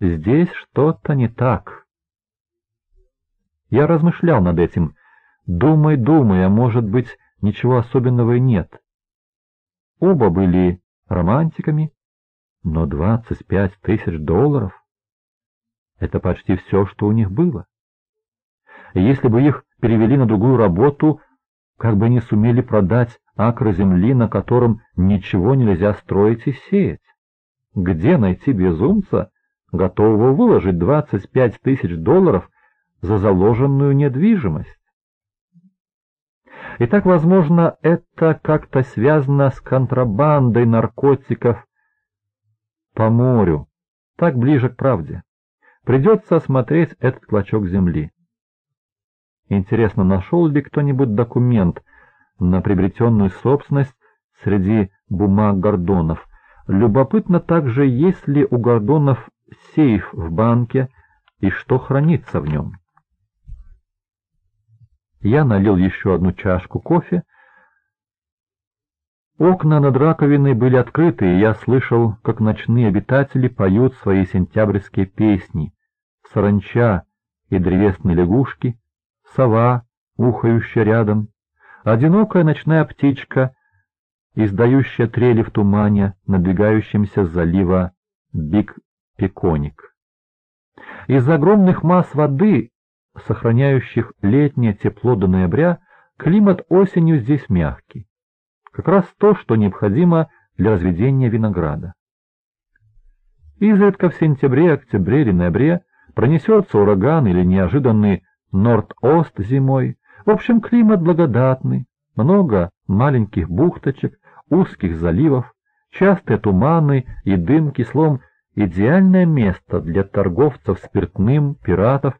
Здесь что-то не так. Я размышлял над этим. Думай, думай, а может быть, ничего особенного и нет. Оба были романтиками, но 25 тысяч долларов — это почти все, что у них было. Если бы их перевели на другую работу, как бы не сумели продать акры земли, на котором ничего нельзя строить и сеять. Где найти безумца, готового выложить 25 тысяч долларов за заложенную недвижимость? Итак, возможно, это как-то связано с контрабандой наркотиков по морю, так ближе к правде. Придется осмотреть этот клочок земли. Интересно, нашел ли кто-нибудь документ на приобретенную собственность среди бумаг Гордонов? Любопытно также, есть ли у Гордонов сейф в банке и что хранится в нем. Я налил еще одну чашку кофе. Окна над раковиной были открыты, и я слышал, как ночные обитатели поют свои сентябрьские песни. Саранча и древесные лягушки, сова, ухающая рядом, одинокая ночная птичка, издающая трели в тумане, надвигающемся с залива Биг-Пеконик. Из огромных масс воды сохраняющих летнее тепло до ноября, климат осенью здесь мягкий. Как раз то, что необходимо для разведения винограда. Изредка в сентябре, октябре или ноябре пронесется ураган или неожиданный норд-ост зимой. В общем, климат благодатный, много маленьких бухточек, узких заливов, частые туманы и дымки, слом идеальное место для торговцев спиртным, пиратов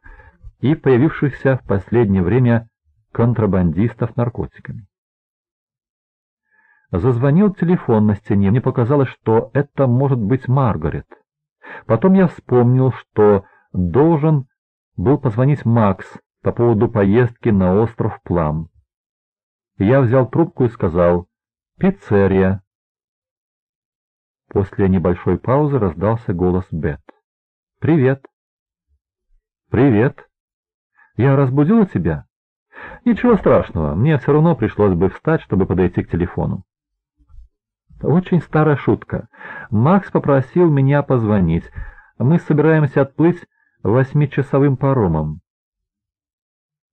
и появившихся в последнее время контрабандистов наркотиками. Зазвонил телефон на стене, мне показалось, что это может быть Маргарет. Потом я вспомнил, что должен был позвонить Макс по поводу поездки на остров Плам. Я взял трубку и сказал «Пиццерия». После небольшой паузы раздался голос Бет. «Привет». «Привет», я разбудила тебя? Ничего страшного, мне все равно пришлось бы встать, чтобы подойти к телефону. Очень старая шутка. Макс попросил меня позвонить. Мы собираемся отплыть восьмичасовым паромом.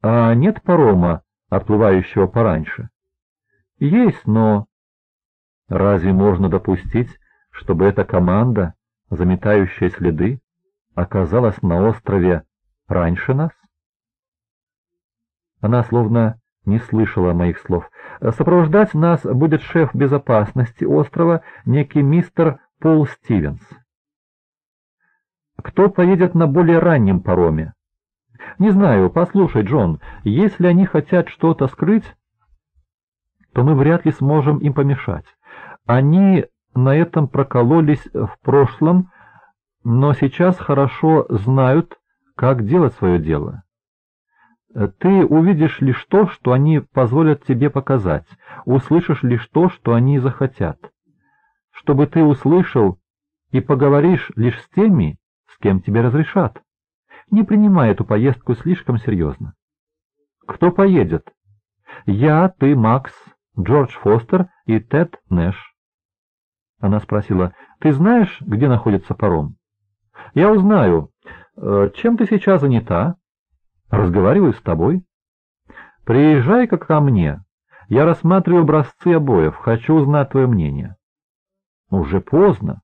А нет парома, отплывающего пораньше? Есть, но... Разве можно допустить, чтобы эта команда, заметающая следы, оказалась на острове раньше нас? Она словно не слышала моих слов. Сопровождать нас будет шеф безопасности острова, некий мистер Пол Стивенс. Кто поедет на более раннем пароме? Не знаю, послушай, Джон, если они хотят что-то скрыть, то мы вряд ли сможем им помешать. Они на этом прокололись в прошлом, но сейчас хорошо знают, как делать свое дело. Ты увидишь лишь то, что они позволят тебе показать, услышишь лишь то, что они захотят. Чтобы ты услышал и поговоришь лишь с теми, с кем тебе разрешат. Не принимай эту поездку слишком серьезно. Кто поедет? Я, ты, Макс, Джордж Фостер и Тед Нэш. Она спросила, ты знаешь, где находится паром? Я узнаю. Э, чем ты сейчас занята? Разговариваю с тобой. Приезжай-ка ко мне. Я рассматриваю образцы обоев, хочу узнать твое мнение. Уже поздно.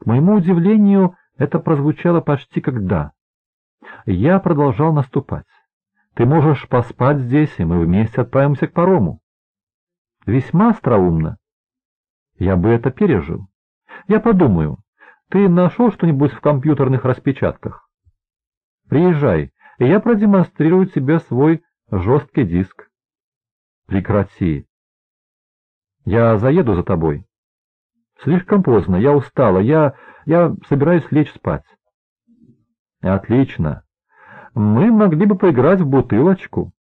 К моему удивлению, это прозвучало почти как «да». Я продолжал наступать. Ты можешь поспать здесь, и мы вместе отправимся к парому. Весьма остроумно. Я бы это пережил. Я подумаю. Ты нашел что-нибудь в компьютерных распечатках? Приезжай, и я продемонстрирую тебе свой жесткий диск. Прекрати. Я заеду за тобой. Слишком поздно, я устала, я... я собираюсь лечь спать. Отлично. Мы могли бы поиграть в бутылочку.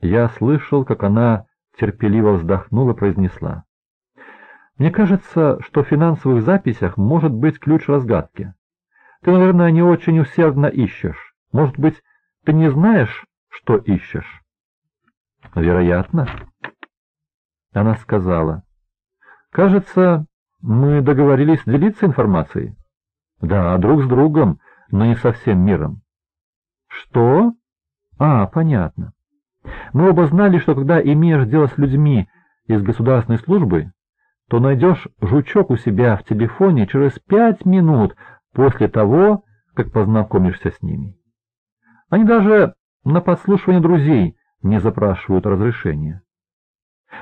Я слышал, как она терпеливо вздохнула и произнесла. Мне кажется, что в финансовых записях может быть ключ разгадки. Ты, наверное, не очень усердно ищешь. Может быть, ты не знаешь, что ищешь? Вероятно. Она сказала. Кажется, мы договорились делиться информацией. Да, друг с другом, но не со всем миром. Что? А, понятно. Мы оба знали, что когда имеешь дело с людьми из государственной службы, то найдешь жучок у себя в телефоне через пять минут после того, как познакомишься с ними. Они даже на подслушивание друзей не запрашивают разрешения.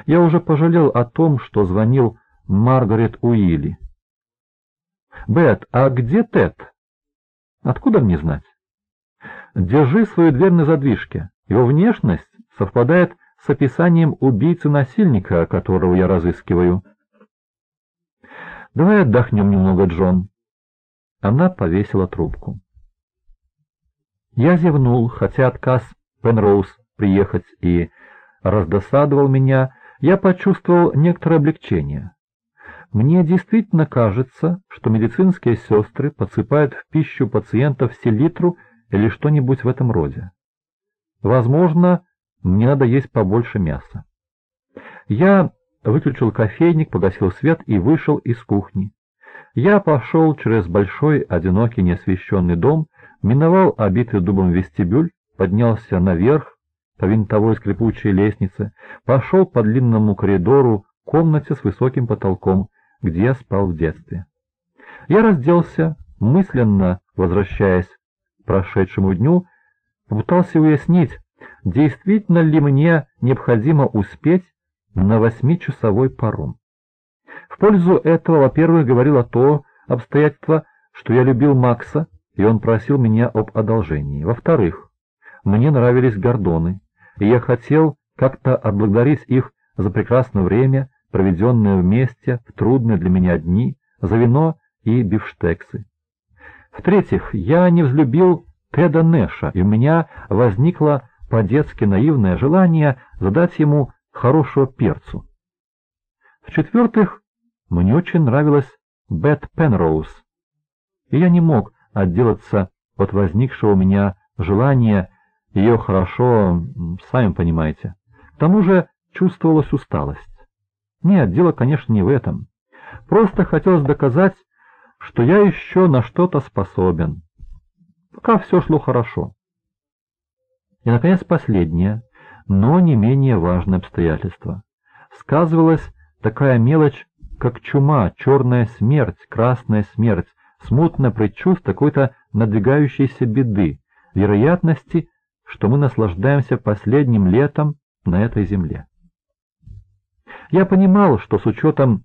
Я уже пожалел о том, что звонил Маргарет Уилли. «Бет, а где Тед?» «Откуда мне знать?» «Держи свою дверь на задвижке. Его внешность совпадает с описанием убийцы-насильника, которого я разыскиваю». «Давай отдохнем немного, Джон». Она повесила трубку. Я зевнул, хотя отказ Пенроуз приехать и раздосадовал меня, я почувствовал некоторое облегчение. Мне действительно кажется, что медицинские сестры подсыпают в пищу пациентов селитру или что-нибудь в этом роде. Возможно, мне надо есть побольше мяса. Я выключил кофейник, погасил свет и вышел из кухни. Я пошел через большой, одинокий, неосвещенный дом, миновал обитый дубом вестибюль, поднялся наверх по винтовой скрипучей лестнице, пошел по длинному коридору комнате с высоким потолком, где я спал в детстве. Я разделся, мысленно возвращаясь к прошедшему дню, попытался уяснить, действительно ли мне необходимо успеть на восьмичасовой паром. В пользу этого, во-первых, говорило то обстоятельство, что я любил Макса, и он просил меня об одолжении. Во-вторых, мне нравились гордоны, и я хотел как-то отблагодарить их за прекрасное время, проведенное вместе в трудные для меня дни, за вино и бифштексы. В-третьих, я не взлюбил Теда Нэша, и у меня возникло по-детски наивное желание задать ему хорошего перцу. В-четвертых, мне очень нравилась Бет Пенроуз, и я не мог отделаться от возникшего у меня желания ее хорошо, сами понимаете. К тому же чувствовалась усталость. Нет, дело, конечно, не в этом. Просто хотелось доказать, что я еще на что-то способен. Пока все шло хорошо. И, наконец, последнее, но не менее важное обстоятельство. Сказывалась такая мелочь, как чума, черная смерть, красная смерть, смутно предчувствие какой-то надвигающейся беды, вероятности, что мы наслаждаемся последним летом на этой земле. Я понимал, что с учетом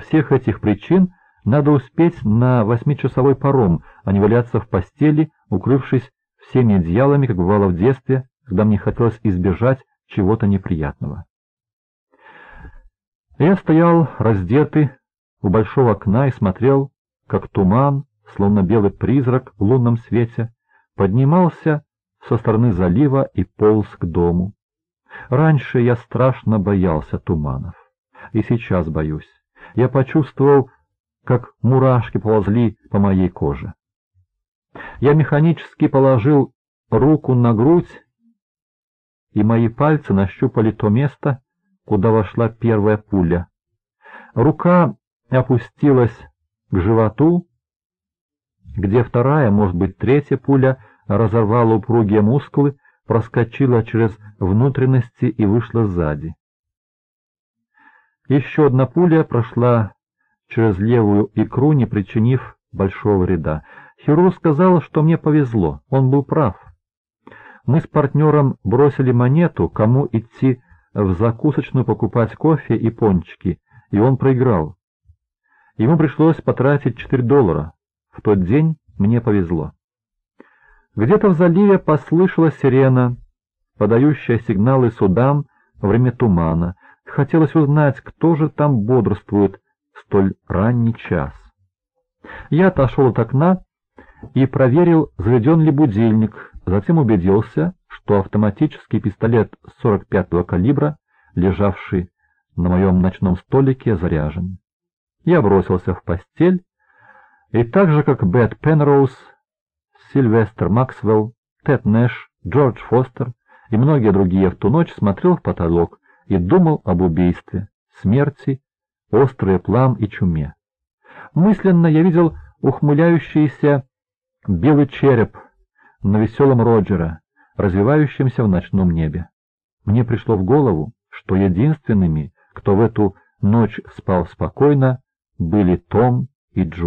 всех этих причин надо успеть на восьмичасовой паром, а не валяться в постели, укрывшись всеми одеялами, как бывало в детстве, когда мне хотелось избежать чего-то неприятного. Я стоял раздетый у большого окна и смотрел как туман, словно белый призрак в лунном свете, поднимался со стороны залива и полз к дому. Раньше я страшно боялся туманов, и сейчас боюсь. Я почувствовал, как мурашки ползли по моей коже. Я механически положил руку на грудь, и мои пальцы нащупали то место, куда вошла первая пуля. Рука опустилась к животу, где вторая, может быть, третья пуля разорвала упругие мускулы, проскочила через внутренности и вышла сзади. Еще одна пуля прошла через левую икру, не причинив большого вреда. Хирург сказал, что мне повезло, он был прав. Мы с партнером бросили монету, кому идти в закусочную покупать кофе и пончики, и он проиграл. Ему пришлось потратить 4 доллара. В тот день мне повезло. Где-то в заливе послышалась сирена, подающая сигналы судам во время тумана. Хотелось узнать, кто же там бодрствует в столь ранний час. Я отошел от окна и проверил, заведен ли будильник, затем убедился, что автоматический пистолет 45-го калибра, лежавший на моем ночном столике, заряжен. Я бросился в постель И так же, как Бет Пенроуз, Сильвестр Максвелл, Тед Нэш, Джордж Фостер и многие другие в ту ночь смотрел в потолок и думал об убийстве, смерти, острые плам и чуме. Мысленно я видел ухмыляющийся белый череп на веселом Роджера, развивающемся в ночном небе. Мне пришло в голову, что единственными, кто в эту ночь спал спокойно, были Том и Джуд.